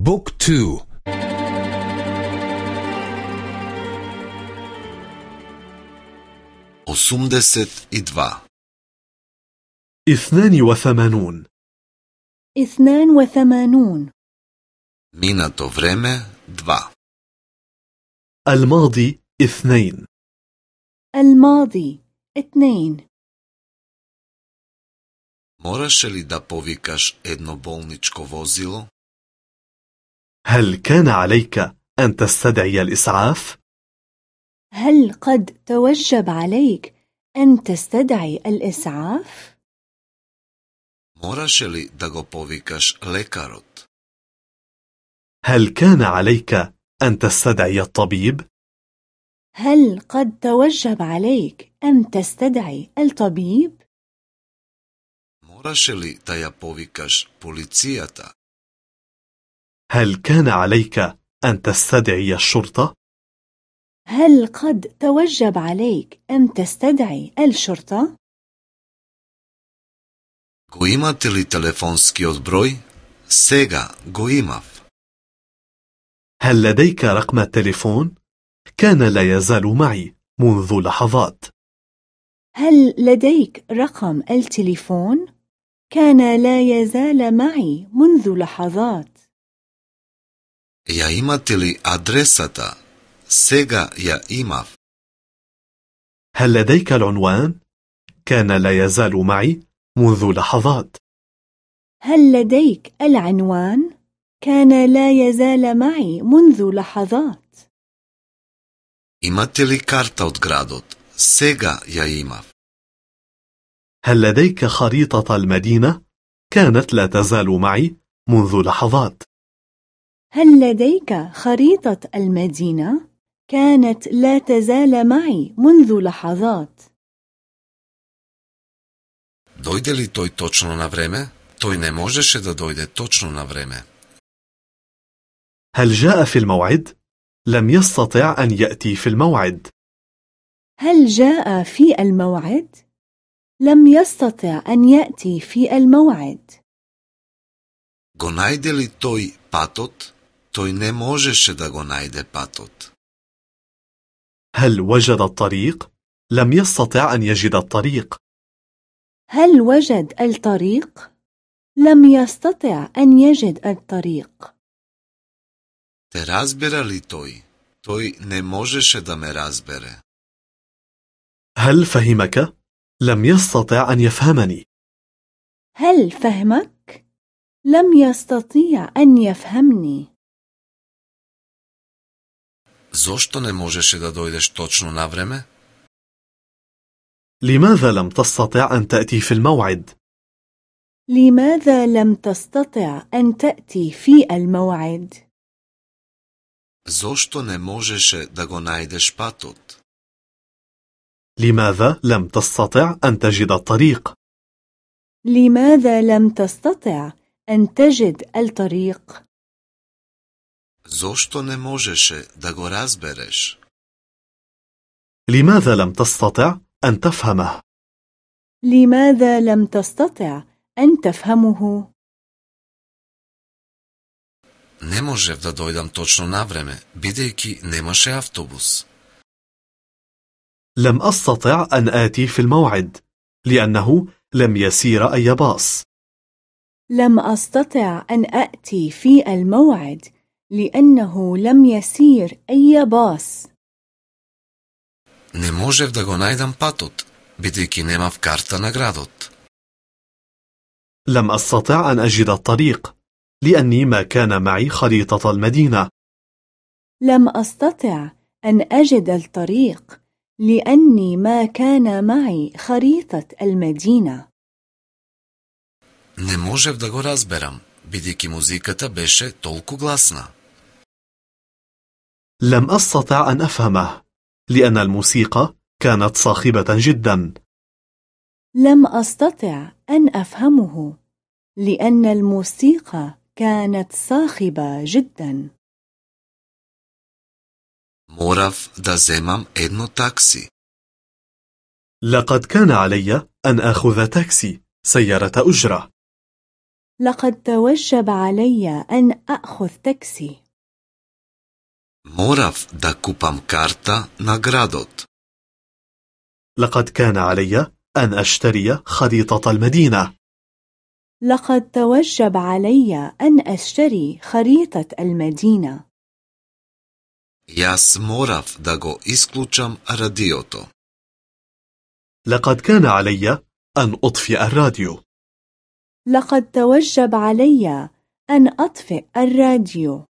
بوك تو أسمدست إدوا اثنان وثمانون اثنان وثمانون Минато време два. الماضي اثنين الماضي اثنين Мораше ли да повикаш едно болничко возило? هل كان عليك أن تستدعي الإسعاف؟ هل قد توجب عليك أن تستدعي الإسعاف؟ Moraš li da go povikaš lekarot? هل كان عليك أن تستدعي الطبيب؟ هل قد توجب عليك أن تستدعي الطبيب؟ Moraš li da ja povikaš policijata? هل كان عليك أن تستدعي الشرطة؟ هل قد توجب عليك أن تستدعي الشرطة؟ Го имате ли телефонскиот број? Сега го имав. هل لديك رقم التليفون؟ كان لا يزال معي منذ لحظات هل لديك رقم التليفون؟ كان لا يزال معي منذ لحظات Ја имате ли адресата? Сега ја имав. هل لديك العنوان؟ كان لا يزال معي منذ لحظات هل لديك العنوان؟ كان لا يزال معي منذ لحظات Имате ли карта од градот? Сега ја имав. هل لديك خريطة المدينة؟ كانت لا تزال معي منذ لحظات هل لديك خريطة المدينة؟ كانت لا تزال معي منذ لحظات Дојде ли тој точно на време? Тој не можеше да дојде точно на време. هل جاء في الموعد؟ لم يستطع أن يأتي في الموعد هل جاء في الموعد؟ لم يستطع أن يأتي في الموعد Го најде ли тој патот? Тој не можеше да го најде патот. هل وجد الطريق؟ لم يستطع أن يجد الطريق هل وجد الطريق؟ لم يستطع أن يجد الطريق Те разбера ли тој? Тој не можеше да ме разбере. هل فهمك؟ لم يستطع أن يفهمني هل فهمك؟ لم يستطيع أن يفهمني Зошто не можеше да дојдеш точно на време? لماذا لم تستطع أن تأتي في الموعد؟ لماذا لم تستطع أن تأتي في الموعد؟ Зошто не можеше да го најдеш патот? لماذا لم تستطع أن تجد الطريق؟ لماذا لم تستطع أن تجد الطريق؟ Зошто не можеше да го разбереш? لماذا لم تستطع أن تفهمه؟ لماذا لم تستطع أن تفهمه؟ Ne možev da dojdam točno na vreme, bidejki لم أستطع أن آتي في الموعد لأنه لم يسير أي باص. لم أستطع أن آتي في الموعد لأنه لم يسير أي باص Не можев да го најдам патот, бидејќи немав карта на градот. لم أستطع أن أجد الطريق لأني ما كان معي خريطة المدينة لم أستطع أن أجد الطريق لأني ما كان معي خريطة المدينة Не можев да го разберам, бидејќи музиката беше толку гласна. لم أستطع أن أفهمه لأن الموسيقى كانت صاخبة جدا لم أستطع أن أفهمه لأن الموسيقى كانت صاخبة جدا Морав да земам едно такси. لقد كان علي أن آخذ تاكسي سيارة أجرة لقد توجب علي أن أخذ تاكسي. Morав da kupam karta na gradot. لقد كان علي أن أشتري خريطة المدينة. لقد توجب علي أن أشتري خريطة المدينة. Jas morav da go isključam radioto. لقد كان علي أن أطفئ الراديو. لقد توجب علي أن أطفئ الراديو.